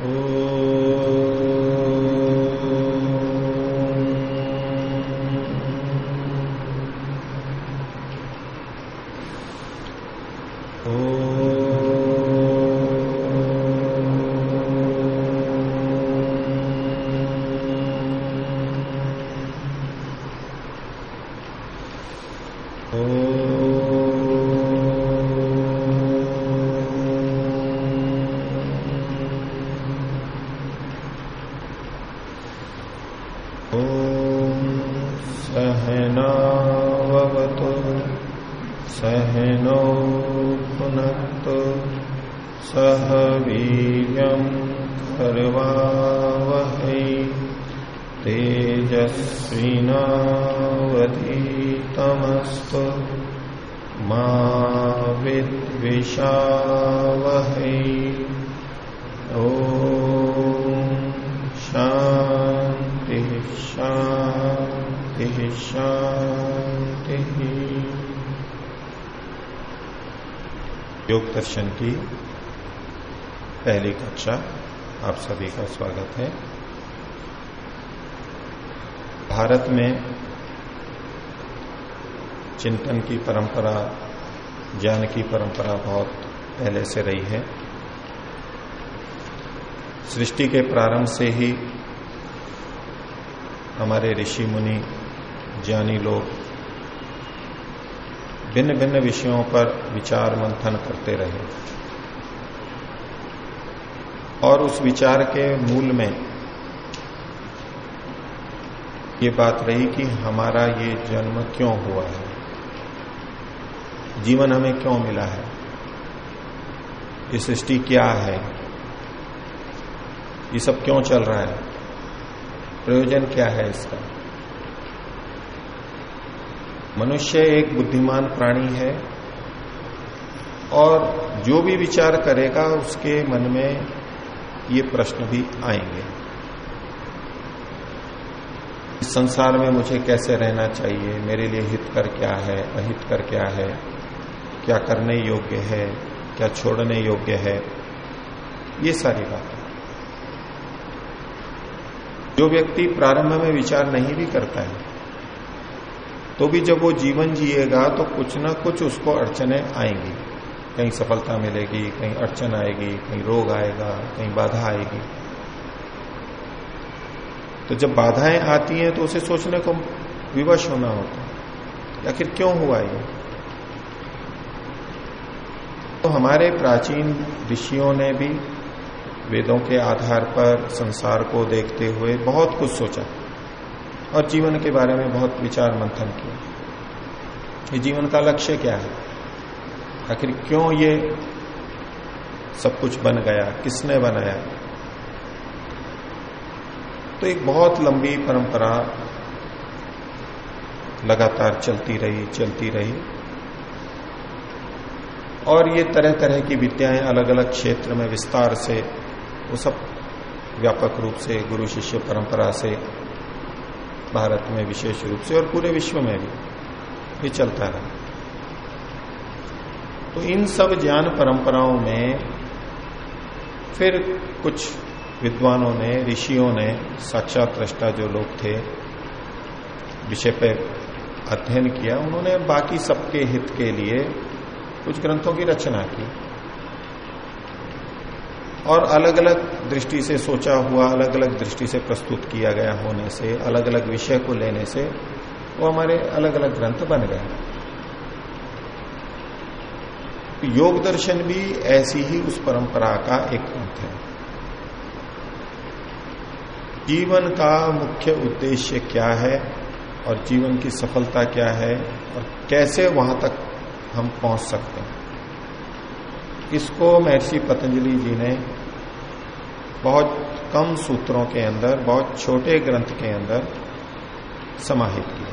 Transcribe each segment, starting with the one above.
哦。कर्वावहै तेजस्विनावधीतमस्तु मा विद्विषावहै। ओ शांति शांति शांति योग दर्शन की पहली कक्षा। आप सभी का स्वागत है। भारत में चिंतन की परंपरा, ज्ञान की परंपरा बहुत पहले से रही है। सृष्टि के प्रारंभ से ही हमारे ऋषि मुनि, ज्ञानी लोग भिन्न भिन्न विषयों पर विचार मंथन करते रहे। और उस विचार के मूल में ये बात रही कि हमारा ये जन्म क्यों हुआ है? जीवन हमें क्यों मिला है? ये सृष्टि क्या है? ये सब क्यों चल रहा है? प्रयोजन क्या है इसका? मनुष्य एक बुद्धिमान प्राणी है और जो भी विचार करेगा उसके मन में ये प्रश्न भी आएँगे। इस संसार में मुझे कैसे रहना चाहिए? मेरे लिए हित कर क्या है? अहित कर क्या है? क्या करने योग्य है? क्या छोड़ने योग्य है? ये सारी बातें। जो व्यक्ति प्रारंभ में विचार नहीं भी करता है तो भी जब वो जीवन जिएगा तो कुछ ना कुछ उसको अड़चने आएँगी। कहीं सफलता मिलेगी, कहीं अड़चन आएगी, कहीं रोग आएगा, कहीं बाधा आएगी। तो जब बाधाएँ आती हैं तो उसे सोचने को विवश होना होता है। आखिर क्यों हुआ ये? तो हमारे प्राचीन ऋषियों ने भी वेदों के आधार पर संसार को देखते हुए बहुत कुछ सोचा और जीवन के बारे में बहुत विचार मंथन किया। ये जीवन का लक्ष्य क्या है? आखिर क्यों ये सब कुछ बन गया? किसने बनाया? तो एक बहुत लंबी परंपरा लगातार चलती रही चलती रही। और ये तरह तरह की विद्याएँ अलग अलग क्षेत्र में विस्तार से, वो सब व्यापक रूप से गुरु शिष्य परंपरा से भारत में विशेष रूप से और पूरे विश्व में भी, ये चलता रहा। तो इन सब ज्ञान परंपराओं में फिर कुछ विद्वानों ने, ऋषियों ने, साक्षात दृष्टा जो लोग थे, विषय पे अध्ययन किया, उन्होंने बाकी सबके हित के लिए कुछ ग्रंथों की रचना की। और अलग अलग दृष्टि से सोचा हुआ अलग अलग दृष्टि से प्रस्तुत किया गया होने से अलग अलग विषय को लेने से, वो हमारे अलग अलग ग्रंथ बन गए। योग दर्शन भी ऐसी ही उस परंपरा का एक ग्रंथ है। जीवन का मुख्य उद्देश्य क्या है और जीवन की सफलता क्या है और कैसे वहाँ तक हम पहुँच सकते हैं? इसको महर्षि पतंजलि जी ने बहुत कम सूत्रों के अंदर, बहुत छोटे ग्रंथ के अंदर समाहित किया।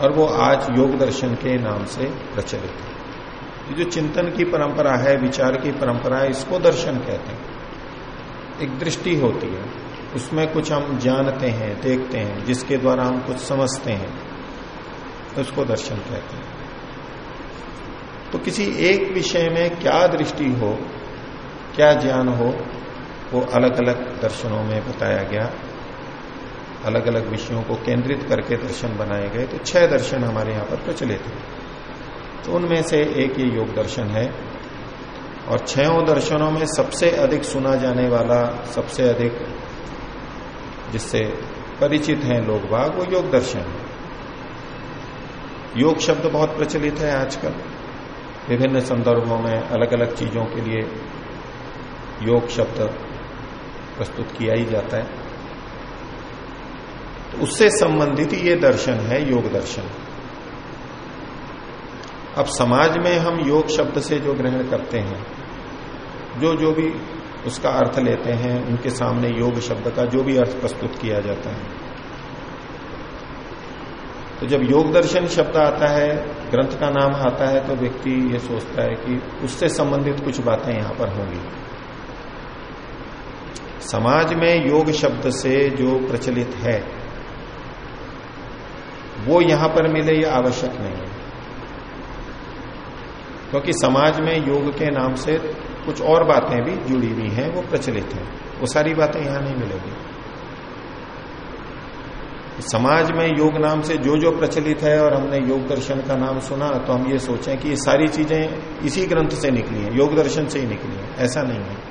और वो आज योग दर्शन के नाम से प्रचलित है। ये जो चिंतन की परंपरा है, विचार की परंपरा है, इसको दर्शन कहते हैं। एक दृष्टि होती है, उसमें कुछ हम जानते हैं, देखते हैं, जिसके द्वारा हम कुछ समझते हैं, उसको दर्शन कहते हैं। तो किसी एक विषय में क्या दृष्टि हो, क्या ज्ञान हो, वो अलग अलग दर्शनों में बताया गया। अलग अलग विषयों को केंद्रित करके दर्शन बनाए गए तो छह दर्शन हमारे यहाँ पर प्रचलित है। तो उनमें से एक ये योग दर्शन है, और छहों दर्शनों में सबसे अधिक सुना जाने वाला, सबसे अधिक जिससे परिचित हैं लोग बाग वो योग दर्शन है। योग शब्द बहुत प्रचलित है आजकल। विभिन्न संदर्भों में अलग अलग चीज़ों के लिए योग शब्द प्रस्तुत किया ही जाता है। तो उससे संबंधित ये दर्शन है, योग दर्शन। अब समाज में हम योग शब्द से जो ग्रहण करते हैं, जो जो भी उसका अर्थ लेते हैं, उनके सामने योग शब्द का जो भी अर्थ प्रस्तुत किया जाता है। तो जब योग दर्शन शब्द आता है, ग्रंथ का नाम आता है तो व्यक्ति ये सोचता है कि उससे संबंधित कुछ बातें यहाँ पर होंगी। समाज में योग शब्द से जो प्रचलित है वो यहाँ पर मिले ये आवश्यक नहीं है। क्योंकि समाज में योग के नाम से कुछ और बातें भी जुड़ी हुई हैं, वो प्रचलित हैं। वो सारी बातें यहाँ नहीं मिलेगी। समाज में योग नाम से जो जो प्रचलित है और हमने योग दर्शन का नाम सुना तो हम ये सोचें कि ये सारी चीज़ें इसी ग्रंथ से निकली हैं, योग दर्शन से ही निकली हैं। ऐसा नहीं है।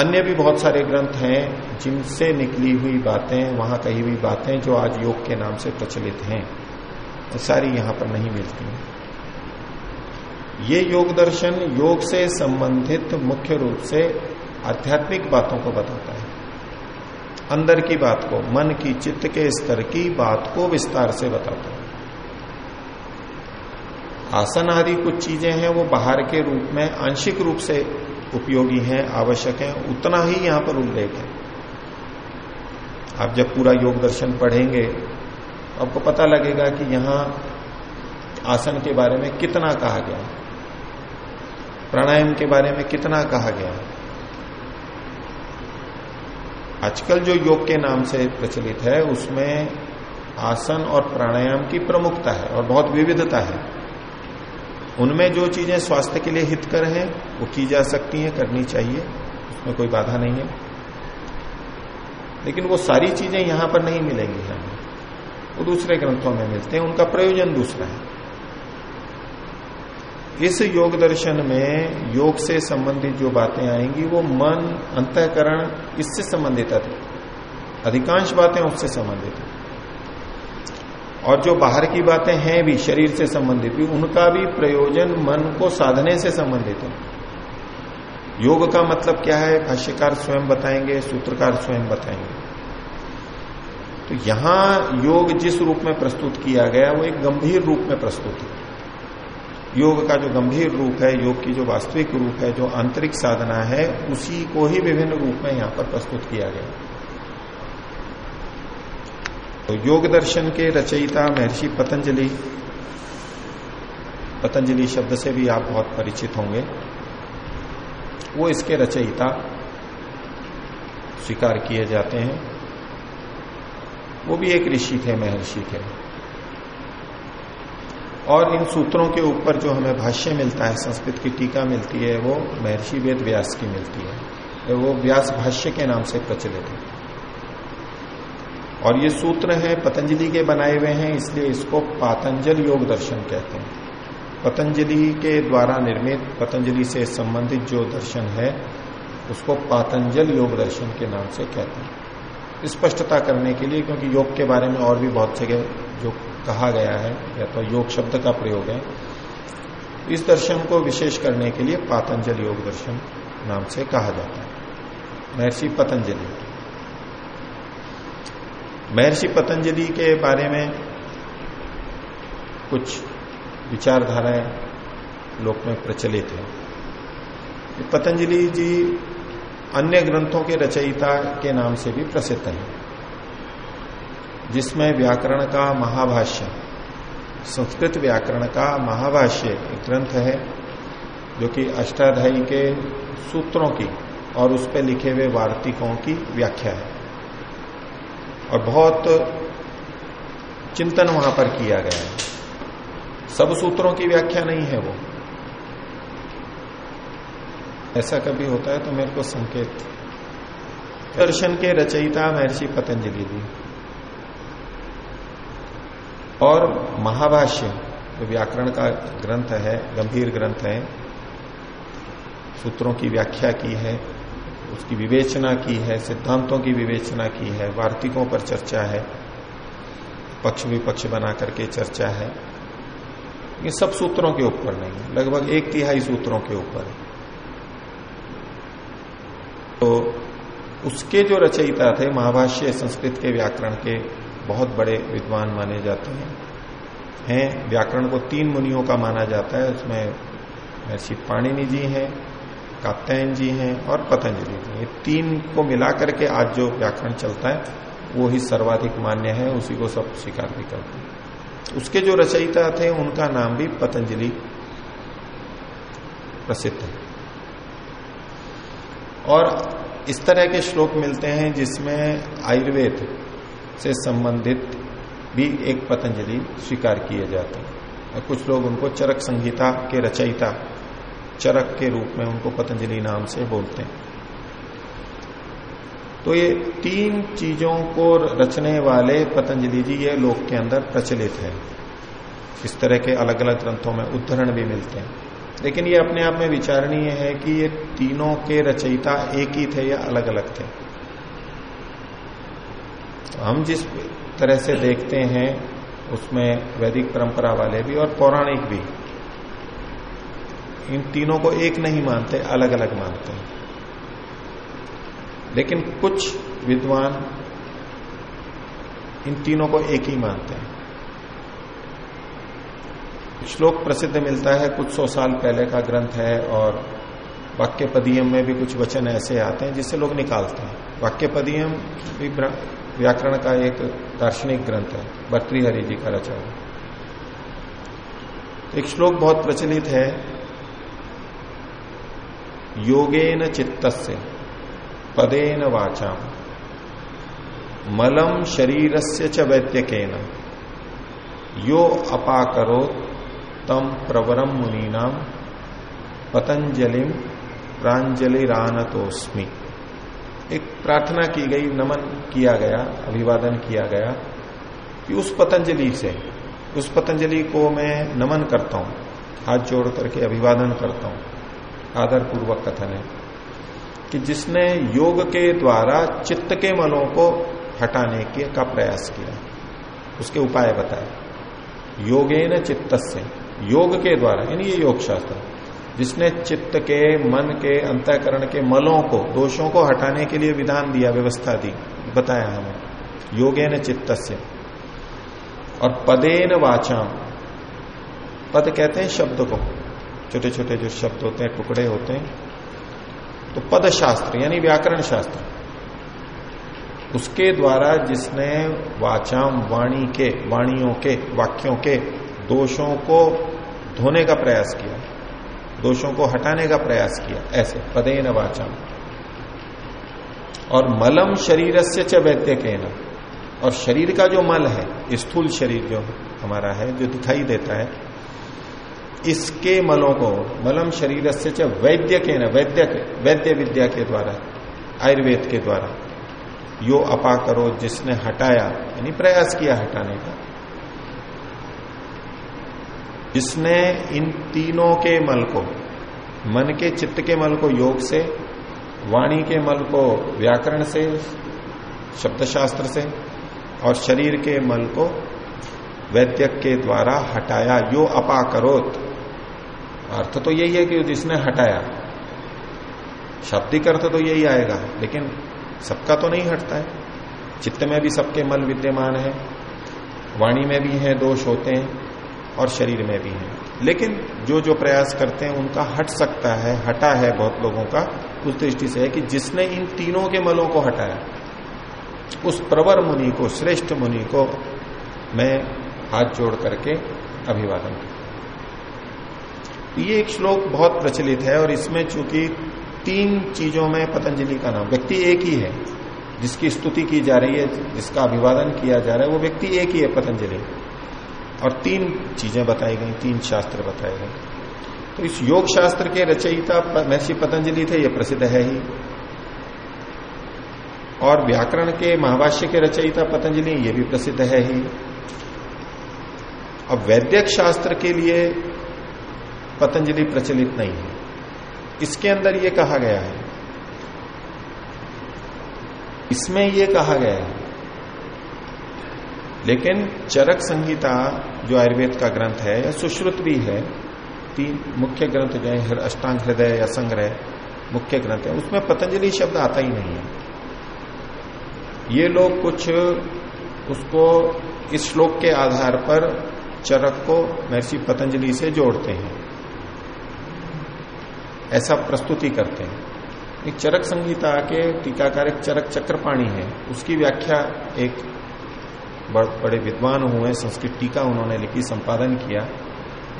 अन्य भी बहुत सारे ग्रंथ हैं जिनसे निकली हुई बातें, वहाँ कही हुई बातें जो आज योग के नाम से प्रचलित हैं सारी यहाँ पर नहीं मिलती हैं। ये योग दर्शन योग से संबंधित मुख्य रूप से आध्यात्मिक बातों को बताता है। अंदर की बात को, मन की, चित्त के स्तर की बात को विस्तार से बताता है। आसन आदि कुछ चीज़ें हैं, वो बाहर के रूप में आंशिक रूप से उपयोगी हैं, आवश्यक हैं, उतना ही यहाँ पर उल्लेख है। आप जब पूरा योग दर्शन पढ़ेंगे, आपको पता लगेगा कि यहाँ आसन के बारे में कितना कहा गया प्राणायाम के बारे में कितना कहा गया आजकल जो योग के नाम से प्रचलित है, उसमें आसन और प्राणायाम की प्रमुखता है और बहुत विविधता है। उनमें जो चीज़ें स्वास्थ्य के लिए हितकर हैं वो की जा सकती है, करनी चाहिए, उसमें कोई बाधा नहीं है। लेकिन वो सारी चीज़ें यहाँ पर नहीं मिलेंगी हमें। वो दूसरे ग्रंथों में मिलते हैं, उनका प्रयोजन दूसरा है। इस योग दर्शन में योग से संबंधित जो बातें आएँगी, वो मन, अंतकरण, इससे संबंधित अधिकांश बातें उससे संबंधित है। और जो बाहर की बातें हैं भी, शरीर से संबंधित भी, उनका भी प्रयोजन मन को साधने से संबंधित है। योग का मतलब क्या है? भाष्यकार स्वयं बताएँगे, सूत्रकार स्वयं बताएँगे। तो यहाँ योग जिस रूप में प्रस्तुत किया गया, वो एक गंभीर रूप में प्रस्तुत है। योग का जो गंभीर रूप है, योग की जो वास्तविक रूप है, जो आंतरिक साधना है, उसी को ही विभिन्न रूप में यहाँ पर प्रस्तुत किया गया। तो योग दर्शन के रचयिता महर्षि पतंजलि पतंजलि शब्द से भी आप बहुत परिचित होंगे। वो इसके रचयिता स्वीकार किए जाते हैं। वो भी एक ऋषि थे, महर्षि थे। और इन सूत्रों के ऊपर जो हमें भाष्य मिलता है, संस्कृत की टीका मिलती है, वो महर्षि वेद व्यास की मिलती है। तो वो व्यास भाष्य के नाम से प्रचलित है। और ये सूत्र है, पतंजलि के बनाए हुए हैं, इसलिए इसको पातंजल योग दर्शन कहते हैं। पतंजलि के द्वारा निर्मित, पतंजलि से संबंधित जो दर्शन है, उसको पातंजल योग दर्शन के नाम से कहते हैं। स्पष्टता करने के लिए, क्योंकि योग के बारे में और भी बहुत जगह जो कहा गया है, या तो योग शब्द का प्रयोग है, इस दर्शन को विशेष करने के लिए पातंजल योग दर्शन नाम से कहा जाता है। महर्षि पतंजलि। महर्षि पतंजलि के बारे में कुछ विचारधाराएँ लोक में प्रचलित है। पतंजलि जी अन्य ग्रंथों के रचयिता के नाम से भी प्रसिद्ध हैं, जिसमें व्याकरण का महाभाष्य, संस्कृत व्याकरण का महाभाष्य एक ग्रंथ है, जो कि अष्टाध्यायी के सूत्रों की और उस पर लिखे हुए वार्तिकों की व्याख्या है। और बहुत चिंतन वहाँ पर किया गया है। सब सूत्रों की व्याख्या नहीं है वो। ऐसा कभी होता है तो मेरे को संकेत। दर्शन के रचयिता महर्षि पतंजलि जी। और महाभाष्य, जो व्याकरण का ग्रंथ है, गंभीर ग्रंथ है, सूत्रों की व्याख्या की है, उसकी विवेचना की है, सिद्धांतों की विवेचना की है, वार्तिकों पर चर्चा है, पक्ष विपक्ष बना करके चर्चा है। ये सब सूत्रों के ऊपर नहीं है। लगभग एक तिहाई सूत्रों के ऊपर है। तो उसके जो रचयिता थे, महाभाष्य संस्कृत के व्याकरण के बहुत बड़े विद्वान माने जाते हैं। हैं, व्याकरण को तीन मुनियों का माना जाता है। उसमें महर्षि पाणिनि जी हैं, कात्यायन जी हैं और पतंजलि जी ये तीन को मिलाकर के आज जो व्याकरण चलता है, वो ही सर्वाधिक मान्य है, उसी को सब स्वीकार भी करते हैं। उसके जो रचयिता थे, उनका नाम भी पतंजलि प्रसिद्ध है। और इस तरह के श्लोक मिलते हैं जिसमें आयुर्वेद से संबंधित भी एक पतंजलि स्वीकार किए जाते हैं। कुछ लोग उनको चरक संहिता के रचयिता, चरक के रूप में उनको पतंजलि नाम से बोलते हैं। तो ये तीन चीज़ों को रचने वाले पतंजलि जी ये लोक के अंदर प्रचलित है। इस तरह के अलग अलग ग्रंथों में उद्धरण भी मिलते हैं। लेकिन ये अपने आप में विचारणीय है कि ये तीनों के रचयिता एक ही थे या अलग अलग थे। तो हम जिस तरह से देखते हैं, उसमें वैदिक परंपरा वाले भी और पौराणिक भी, इन तीनों को एक नहीं मानते अलग अलग मानते हैं। लेकिन कुछ विद्वान इन तीनों को एक ही मानते हैं। श्लोक प्रसिद्ध मिलता है, कुछ सौ साल पहले का ग्रंथ है और वाक्य पदियम में भी कुछ वचन ऐसे आते हैं जिससे लोग निकालते हैं। वाक्य पदियम भी व्याकरण का एक दार्शनिक ग्रंथ है भर्तृहरि जी का रचा हुआ। एक श्लोक बहुत प्रचलित है, योगेन चित्त से पदेन वाचा मलम शरीर से च वैद्यकेन यो अपाकरो तम प्रवरम मुनीनाम पतंजलिम प्रांजलिरानतोस्मी एक प्रार्थना की गई, नमन किया गया, अभिवादन किया गया कि उस पतंजलि से, उस पतंजलि को मैं नमन करता हूँ, हाथ जोड़ करके अभिवादन करता हूँ। आदर पूर्वक कथन है। कि जिसने योग के द्वारा चित्त के मलों को हटाने के का प्रयास किया। उसके उपाय बताए। योगे न चित्त से योग के द्वारा, यानी ये योग शास्त्र जिसने चित्त के, मन के, अंतकरण के मलों को, दोषों को हटाने के लिए विधान दिया, व्यवस्था दी, बताया हमें। योगे न चित्त से और पदेन वाचाम। पद कहते हैं शब्द को। छोटे छोटे जो शब्द होते हैं, टुकड़े होते हैं तो पद शास्त्र यानी व्याकरण शास्त्र। उसके द्वारा जिसने वाचाम वाणी के, वाणियों के, वाक्यों के दोषों को धोने का प्रयास किया, दोषों को हटाने का प्रयास किया, ऐसे पदे न वाचम। और मलम शरीर से च वैद्य के न और शरीर का जो मल है, स्थूल शरीर जो हमारा है, जो दिखाई देता है इसके मलों को, मलम शरीर से च वैद्य के न वैद्य वैद्य विद्या के द्वारा, आयुर्वेद के द्वारा, यो अपा करो जिसने हटाया, यानी प्रयास किया हटाने का। जिसने इन तीनों के मल को, मन के, चित्त के मल को योग से, वाणी के मल को व्याकरण से शब्द शास्त्र से, और शरीर के मल को वैद्यक के द्वारा हटाया, यो अपा करोत अर्थ तो यही है कि जिसने हटाया, शाब्दिक अर्थ तो यही आएगा, लेकिन सबका तो नहीं हटता है। चित्त में भी सबके मल विद्यमान है, वाणी में भी है, दोष होते हैं, और शरीर में भी है। लेकिन जो जो प्रयास करते हैं, उनका हट सकता है, हटा है बहुत लोगों का, उस दृष्टि से है कि जिसने इन तीनों के मलों को हटाया, उस प्रवर मुनि को, श्रेष्ठ मुनि को मैं हाथ जोड़ करके अभिवादन ये एक श्लोक बहुत प्रचलित है और इसमें चूँकि तीन चीज़ों में पतंजलि का नाम, व्यक्ति एक ही है, जिसकी स्तुति की जा रही है, जिसका अभिवादन किया जा रहा है, वो व्यक्ति एक ही है, पतंजलि। और तीन चीज़ें बताई गई, तीन शास्त्र बताए गए। तो इस योग शास्त्र के रचयिता महर्षि पतंजलि थे, ये प्रसिद्ध है ही। और व्याकरण के महाभाष्य के रचयिता पतंजलि, ये भी प्रसिद्ध है ही। अब वैद्यक शास्त्र के लिए पतंजलि प्रचलित नहीं है। इसके अंदर ये कहा गया है, इसमें ये कहा गया है, लेकिन चरक संहिता जो आयुर्वेद का ग्रंथ है या सुश्रुत भी है, तीन मुख्य ग्रंथ जो है अष्टांग हृदय या संग्रह मुख्य ग्रंथ है, उसमें पतंजलि शब्द आता ही नहीं है। ये लोग कुछ उसको इस श्लोक के आधार पर चरक को महर्षि पतंजलि से जोड़ते हैं। ऐसा प्रस्तुति करते हैं। एक चरक संहिता के टीकाकार एक चरक चक्रपाणी है। उसकी व्याख्या एक बड़े विद्वान हुए, संस्कृत टीका उन्होंने लिखी, संपादन किया।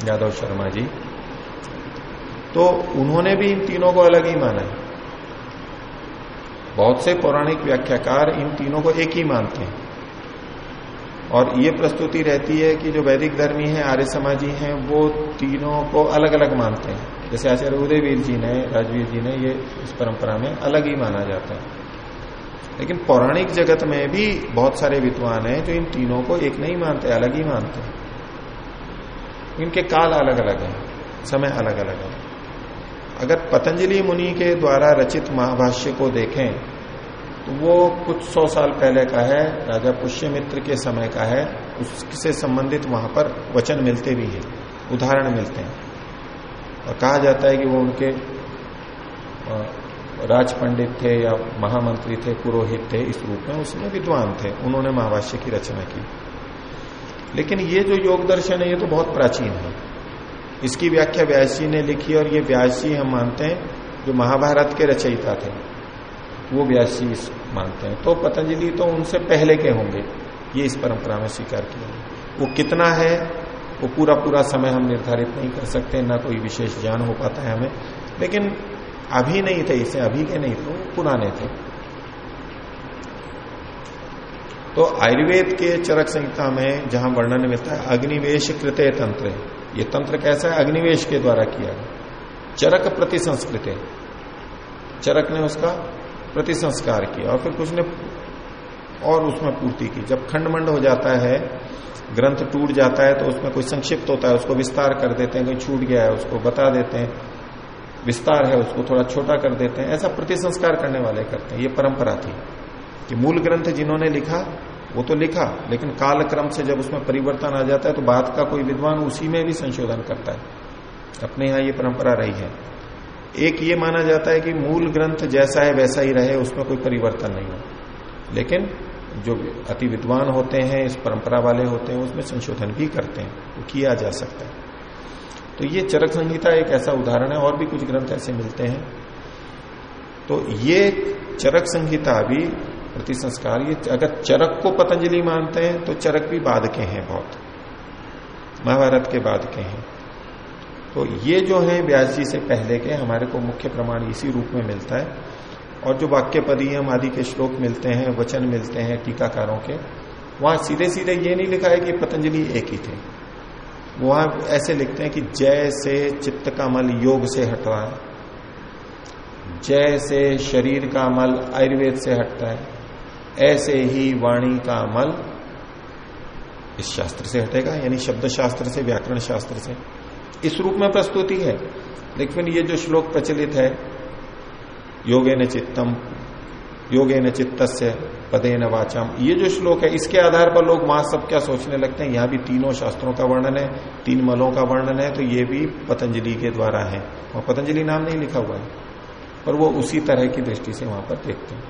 यादव शर्मा जी। तो उन्होंने भी इन तीनों को अलग ही माना है। बहुत से पौराणिक व्याख्याकार इन तीनों को एक ही मानते हैं। और ये प्रस्तुति रहती है कि जो वैदिक धर्मी है, आर्य समाजी हैं, वो तीनों को अलग अलग मानते हैं। जैसे आचार्य उदयवीर जी ने, राजवीर जी ने ये इस परंपरा में अलग ही माना जाता है। लेकिन पौराणिक जगत में भी बहुत सारे विद्वान हैं जो इन तीनों को एक नहीं मानते, अलग ही मानते हैं। इनके काल अलग अलग हैं, समय अलग अलग है। अगर पतंजलि मुनि के द्वारा रचित महाभाष्य को देखें तो वो कुछ सौ साल पहले का है, राजा पुष्यमित्र के समय का है, उससे संबंधित वहाँ पर वचन मिलते भी हैं, उदाहरण मिलते हैं। और कहा जाता है कि वो उनके राज पंडित थे या महामंत्री थे, पुरोहित थे, इस रूप में उसमें विद्वान थे। उन्होंने महाभाष्य की रचना की। लेकिन ये जो योग दर्शन है, ये तो बहुत प्राचीन है। इसकी व्याख्या व्यास जी ने लिखी और ये व्यास जी हम मानते हैं, जो महाभारत के रचयिता थे, वो व्यास जी मानते हैं। तो पतंजलि तो उनसे पहले के होंगे, ये इस परंपरा में स्वीकार किया वो कितना है वो पूरा पूरा समय हम निर्धारित नहीं कर सकते, ना कोई विशेष ज्ञान हो पाता है हमें। लेकिन अभी नहीं थे, इसे अभी के नहीं तो पुराने थे। तो आयुर्वेद के चरक संहिता में जहाँ वर्णन मिलता है अग्निवेश कृत्य तंत्र। ये तंत्र कैसा है? अग्निवेश के द्वारा किया गया। चरक प्रति संस्कृत चरक ने उसका प्रति संस्कार किया और फिर कुछ ने और उसमें पूर्ति की। जब खंडमंड हो जाता है, ग्रंथ टूट जाता है तो उसमें कोई संक्षिप्त होता है, उसको विस्तार कर देते हैं कोई छूट गया है, उसको बता देते हैं। विस्तार है, उसको थोड़ा छोटा कर देते हैं। ऐसा प्रतिसंस्कार करने वाले करते हैं। ये परंपरा थी कि मूल ग्रंथ जिन्होंने लिखा, वो तो लिखा, लेकिन काल क्रम से जब उसमें परिवर्तन आ जाता है तो बात का कोई विद्वान उसी में भी संशोधन करता है। अपने यहाँ ये परंपरा रही है। एक ये माना जाता है कि मूल ग्रंथ जैसा है, वैसा ही रहे, उसमें कोई परिवर्तन नहीं हो। लेकिन जो अति विद्वान होते हैं, इस परंपरा वाले होते हैं, उसमें संशोधन भी करते हैं वो किया जा सकता है। तो ये चरक संहिता एक ऐसा उदाहरण है, और भी कुछ ग्रंथ ऐसे मिलते हैं। तो ये चरक संहिता भी प्रति संस्कार, ये अगर चरक को पतंजलि मानते हैं तो चरक भी बाद के हैं बहुत। महाभारत के बाद के हैं। तो ये जो है, व्यास जी से पहले के, हमारे को मुख्य प्रमाण इसी रूप में मिलता है। और जो वाक्य पदीयम आदि के श्लोक मिलते हैं, वचन मिलते हैं टीकाकारों के, वहाँ सीधे सीधे ये नहीं लिखा है कि पतंजलि एक ही थे। वहाँ ऐसे लिखते हैं कि जय से चित्त का मल योग से हट रहा है, जय से शरीर का मल आयुर्वेद से हटता है, ऐसे ही वाणी का मल इस शास्त्र से हटेगा, यानी शब्द शास्त्र से व्याकरण शास्त्र से। इस रूप में प्रस्तुति है। लेकिन ये जो श्लोक प्रचलित है योगे न चित्तम योगे न चित्त पदे न वाचम। ये जो श्लोक है, इसके आधार पर लोग वहाँ सब क्या सोचने लगते हैं? यहाँ भी तीनों शास्त्रों का वर्णन है, तीन मलों का वर्णन है तो ये भी पतंजलि के द्वारा है। और पतंजलि नाम नहीं लिखा हुआ है, पर वो उसी तरह की दृष्टि से वहाँ पर देखते हैं।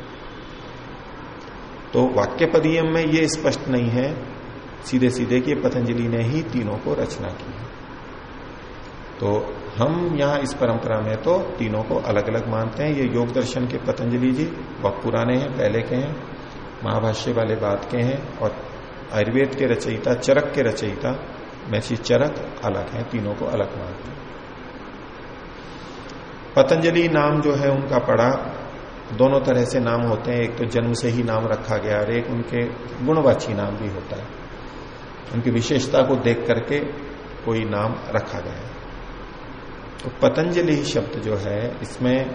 तो वाक्य पदियम में ये स्पष्ट नहीं है सीधे सीधे कि पतंजलि ने ही तीनों को रचना की है। तो हम यहाँ इस परंपरा में तो तीनों को अलग अलग मानते हैं। ये योग दर्शन के पतंजलि जी, बहुत पुराने हैं, पहले के हैं, महाभाष्य वाले बात के हैं और आयुर्वेद के रचयिता, चरक के रचयिता मैसी चरक अलग है, तीनों को अलग मानते हैं। पतंजलि नाम जो है उनका पड़ा, दोनों तरह से नाम होते हैं। एक तो जन्म से ही नाम रखा गया और एक उनके गुणवाची नाम भी होता है। उनकी विशेषता को देख करके कोई नाम रखा गया तो पतंजलि शब्द जो है, इसमें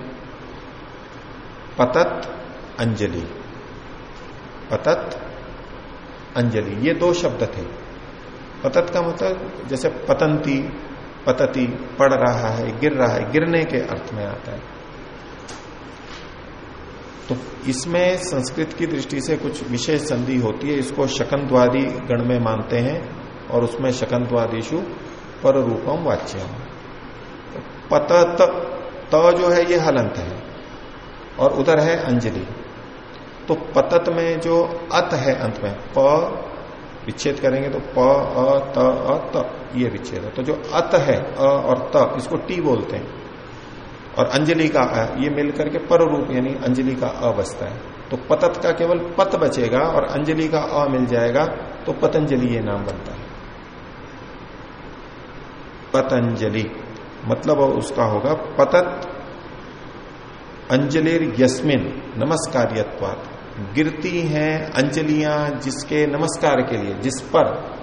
पतत अंजलि। पतत अंजलि, ये दो शब्द थे। पतत का मतलब जैसे पतंती, पतती, पड़ रहा है, गिर रहा है, गिरने के अर्थ में आता है। तो इसमें संस्कृत की दृष्टि से कुछ विशेष संधि होती है, इसको शकंद्वादी गण में मानते हैं, और उसमें शकंद्वादिशु पर रूपम वाच्यम। तो पतत, त जो है ये हलंत है, और उधर है अंजलि। तो पतत में जो अत है अंत में, प, विच्छेद करेंगे तो प, अ, त अ, त, ये विच्छेद है। तो जो अत है, अ और त, इसको टी बोलते हैं। और अंजलि का, अ, ये मिलकर के पर रूप यानी अंजलि का अ बचता है। तो पतत का केवल पत बचेगा, और अंजलि का अ मिल जाएगा तो पतंजलि ये नाम बनता है। पतंजलि। मतलब उसका होगा पतत अंजलिर यस्मिन नमस्कार्यत्वात। गिरती हैं अंजलियाँ जिसके नमस्कार के लिए, जिस पर।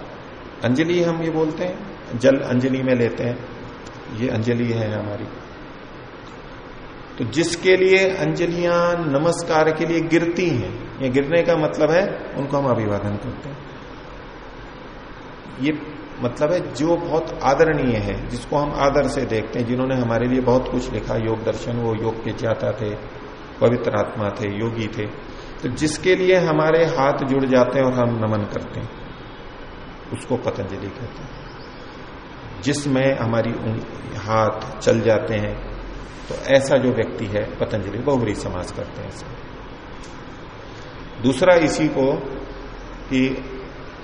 अंजलि हम ये बोलते हैं, जल अंजलि में लेते हैं। ये अंजलि है हमारी। तो जिसके लिए अंजलियाँ नमस्कार के लिए गिरती हैं, ये गिरने का मतलब है, उनको हम अभिवादन करते हैं। ये मतलब है, जो बहुत आदरणीय है, जिसको हम आदर से देखते हैं, जिन्होंने हमारे लिए बहुत कुछ लिखा, योग दर्शन वो योग के ज्ञाता थे, पवित्र आत्मा थे, योगी थे तो जिसके लिए हमारे हाथ जुड़ जाते हैं और हम नमन करते हैं, उसको पतंजलि कहते हैं। जिसमें हमारी हाथ चल जाते हैं तो ऐसा जो व्यक्ति है, पतंजलि बहुबरी समाज करते हैं दूसरा इसी को कि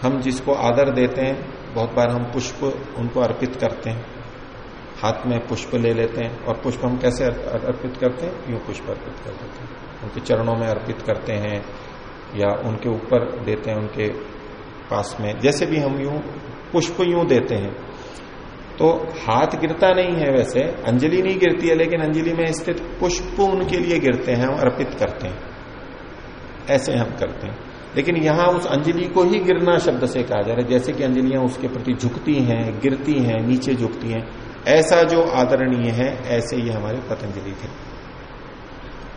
हम जिसको आदर देते हैं बहुत बार हम पुष्प उनको अर्पित करते हैं। हाथ में पुष्प ले लेते हैं और पुष्प हम कैसे अर्पित करते हैं? यूँ पुष्प अर्पित कर देते हैं। उनके चरणों में अर्पित करते हैं या उनके ऊपर देते हैं उनके पास में। जैसे भी हम यूँ पुष्प यूँ देते हैं। तो हाथ गिरता नहीं है वैसे, अंजलि नहीं गिरती है, लेकिन अंजलि में स्थित पुष्प उनके लिए गिरते हैं, हम अर्पित करते हैं। ऐसे हम करते हैं। लेकिन यहाँ उस अंजलि को ही गिरना शब्द से कहा जा रहा है। जैसे कि अंजलियाँ उसके प्रति झुकती हैं, गिरती हैं, नीचे झुकती हैं, ऐसा जो आदरणीय है, ऐसे ये हमारे पतंजलि थे।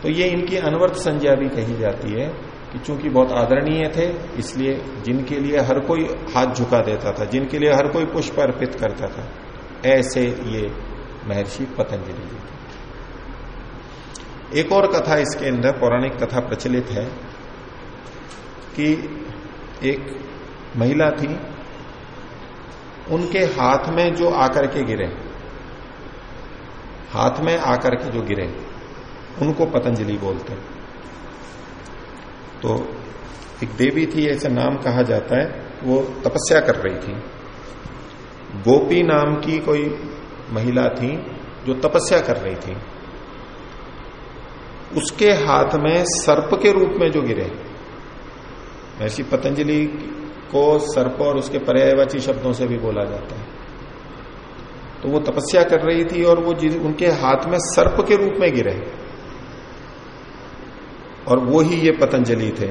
तो ये इनकी अनवर्त संज्ञा भी कही जाती है कि चूँकि बहुत आदरणीय थे, इसलिए जिनके लिए हर कोई हाथ झुका देता था, जिनके लिए हर कोई पुष्प अर्पित करता था, ऐसे ये महर्षि पतंजलि जी थे। एक और कथा इसके अंदर, पौराणिक कथा प्रचलित है। कि एक महिला थी, उनके हाथ में जो आकर के गिरे, हाथ में आकर के जो गिरे, उनको पतंजलि बोलते। तो एक देवी थी, ऐसे नाम कहा जाता है, वो तपस्या कर रही थी। गोपी नाम की कोई महिला थी, जो तपस्या कर रही थी। उसके हाथ में सर्प के रूप में जो गिरे ऐसी पतंजलि को सर्प और उसके पर्यायवाची शब्दों से भी बोला जाता है। तो वो तपस्या कर रही थी और वो उनके हाथ में सर्प के रूप में गिरे। और वो ही ये पतंजलि थे।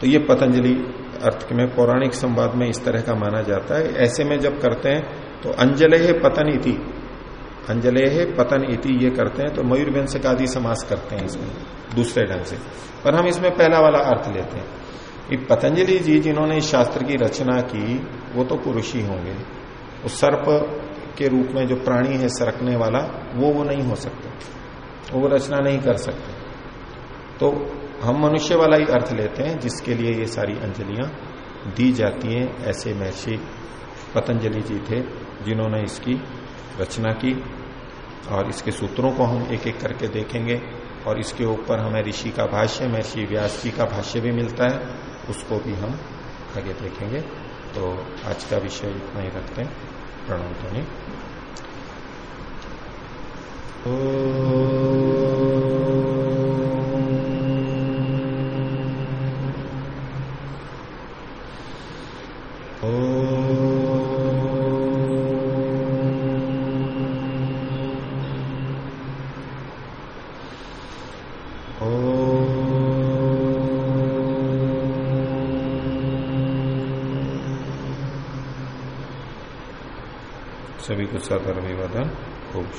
तो ये पतंजलि अर्थ में पौराणिक संवाद में इस तरह का माना जाता है। ऐसे में जब करते हैं तो अंजले पतन इति। अंजले है पतन इति ये करते हैं तो मयूर व्यंसक आदि समास करते हैं इसमें, दूसरे ढंग से। पर हम इसमें पहला वाला अर्थ लेते हैं ये पतंजलि जी जिन्होंने इस शास्त्र की रचना की, वो तो पुरुष ही होंगे। उस सर्प के रूप में जो प्राणी है सरकने वाला, वो वो नहीं हो सकते। वो रचना नहीं कर सकते। तो हम मनुष्य वाला ही अर्थ लेते हैं, जिसके लिए ये सारी अंजलियाँ दी जाती हैं, ऐसे महर्षि पतंजलि जी थे, जिन्होंने इसकी रचना की। और इसके सूत्रों को हम एक एक करके देखेंगे और इसके ऊपर हमें ऋषि का भाष्य, महर्षि व्यास जी का भाष्य भी मिलता है, उसको भी हम आगे देखेंगे। तो आज का विषय इतना ही रखते हैं। प्रणव ध्वनि। सभी को सदर अभिवादन खूब